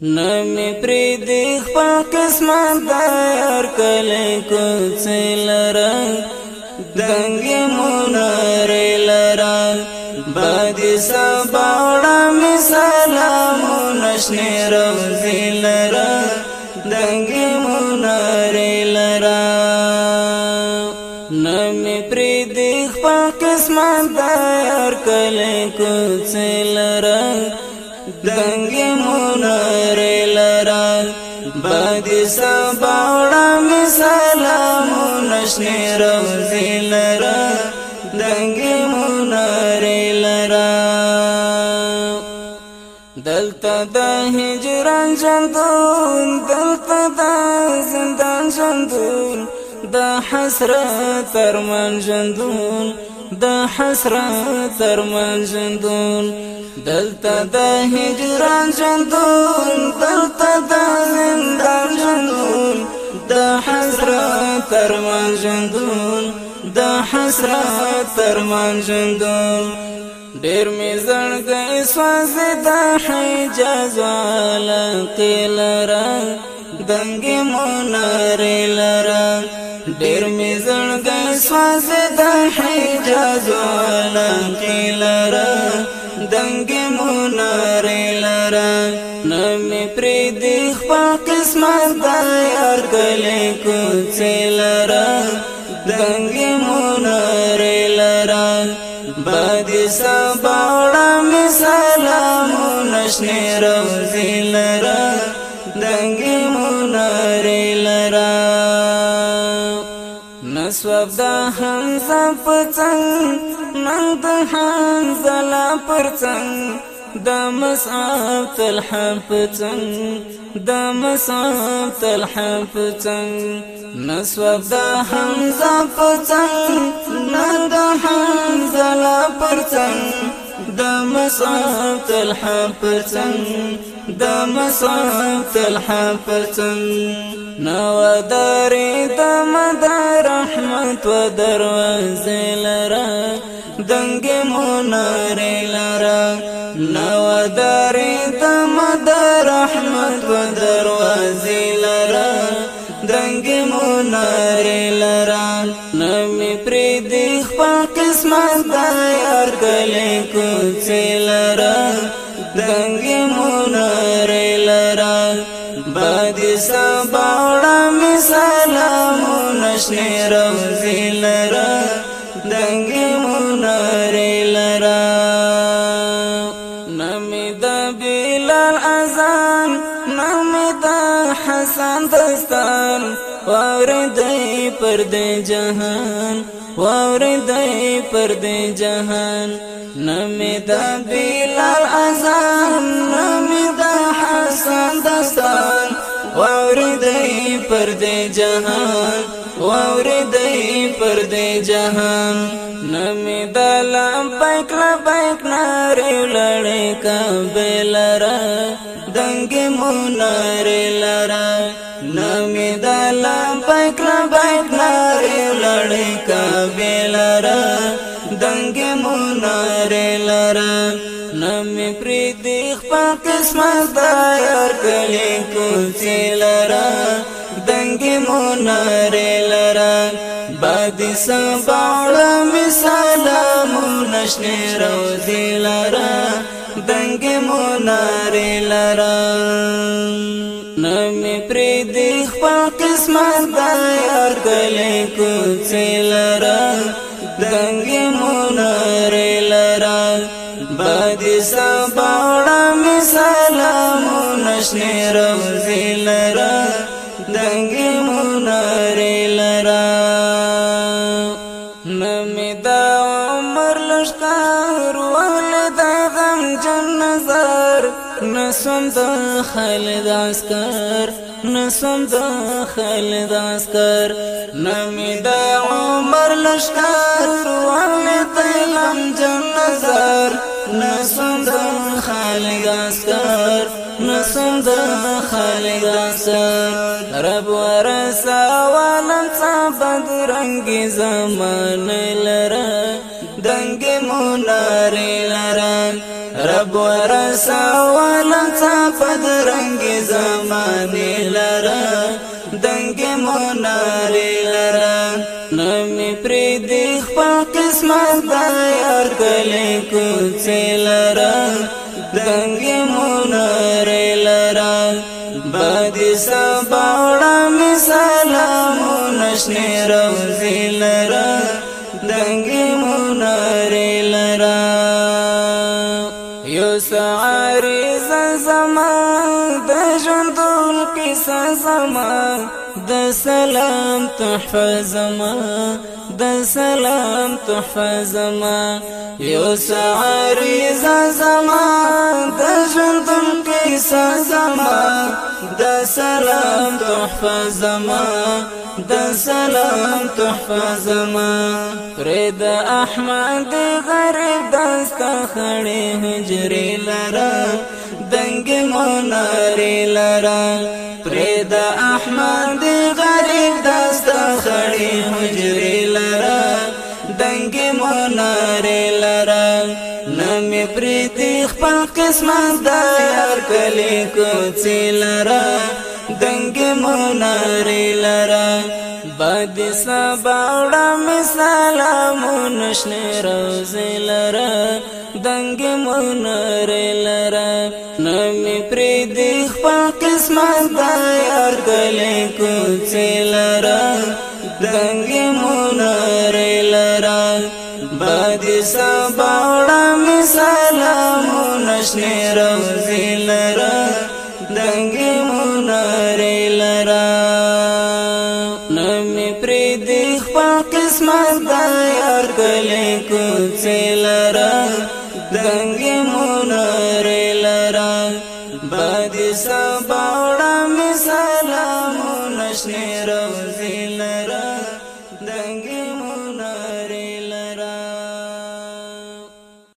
نمی پرې د خپل قسمت دار کله کو څل رنگ دنګ مونر لران باد سباړه می سلام نشنه روزي لران دنګ مونر لران نمی پرې د خپل قسمت دار کله کو څل رنگ دنګ مونر لرا باد سبا وړم سلام نشنه روزي لرا دنګ مونر لرا دلته د هجران ژوندون دلته د زندان ژوندون د حسرت ارمان ژوندون د حسرت ارمان ژوندون دلته د هجران ژوندون دلته د زندان ژوندون د حسرت ارمان ژوندون د حسرت ارمان ژوندون ډېر مې زړګې سوځي د حجاز والا تلرا دنګې مونارې لرا ډېر مې زړګ سواز د حجاز والا کلرا دنګ مونار لرا نم پری د خپل قسمت د یار کله کو چلرا دنګ مونار لرا باد سبا سلام نشنه نسوب دا حنزا پچنگ من دا حنزا لا پرچنگ دا مسعب تلحب پچنگ دا مسعب تلحب پچنگ نسوب دا حنزا پچنگ من دا حنزا لا پرچنگ دا مسعب تلحب پچنگ د مصعب طلحه پرڅن نو درې د مد رحمت و دروازه لرا دنګ مونار لرا نو درې د مد رحمت و دروازه لرا دنګ مونار لرا نمې پرې د خپل قسمت دا یار کله کو چې لرا دنګ شنه روزی لرا دنگ مناری لرا نمی دا بلال ازان نمی دا حسن دستان واردی پر دی جهان واردی پر دی جهان نمی دا بلال ازان نمی دا حسن دستان واردی پر دی جهان واورې دای پر دې جهان نمې دلم پک لا پک نارې لړې کبلرا دنګې مونارې لرا نمې دلم پک لا پک نارې لړې کبلرا دنګې مونارې لرا نمې پرې دې خپل قسمت دایار کلي کو لرا تنگی مونارے لرا بعد سباڑا می سلامون شنی روزی لرا دنگی مونارے لرا نمی پریدی خپل قسمت دا یار کلی کوچی لرا دنگی مونارے لرا بعد سباڑا می سلامون شنی روزی لرا دنګي مونارې لرا نمې دا عمر لشکار ول د غم جن نظر نسم د خالد اسکر نسم د خالد اسکر نمې دا عمر لشکار ول د لم جن نظر نسم د خالق اسکر نسم د خالق اسکر رب ورسا ولن صبد رنگ زمان لرا دنګ مونار لرا رب ورسا ولن صبد رنگ زمان لرا دنګ مونار لرا نمې پرې د خپل قسمت دای کوڅې لرا دنګ مونر لرا باد سباړه می سلام نشنه روزي لرا دنګ مونر لرا یو سعاري زما د ژوند قصه زما د سلام تحفه زما د سلام تحفه زما یو ساری زما د ژوندون کیسه زما د سلام تحفه زما د سلام تحفه زما فرید احمد غریب دستا خړې هجرې لرا دنګ مونارې لرا فرید احمد خپل قسمت دا یار کلی کوڅې لرا دنګ مونارې لرا باد سبا وړه مسالمون شنه روزې لرا دنګ مونارې لرا نمې پرې دې خپل قسمت دا یار کلی کوڅې لرا دنګ مونارې لرا باد سبا شنه روزی لرا دنگی مناری لرا نمی پریدی خپا قسمت دا یار کلی کچی لرا دنگی مناری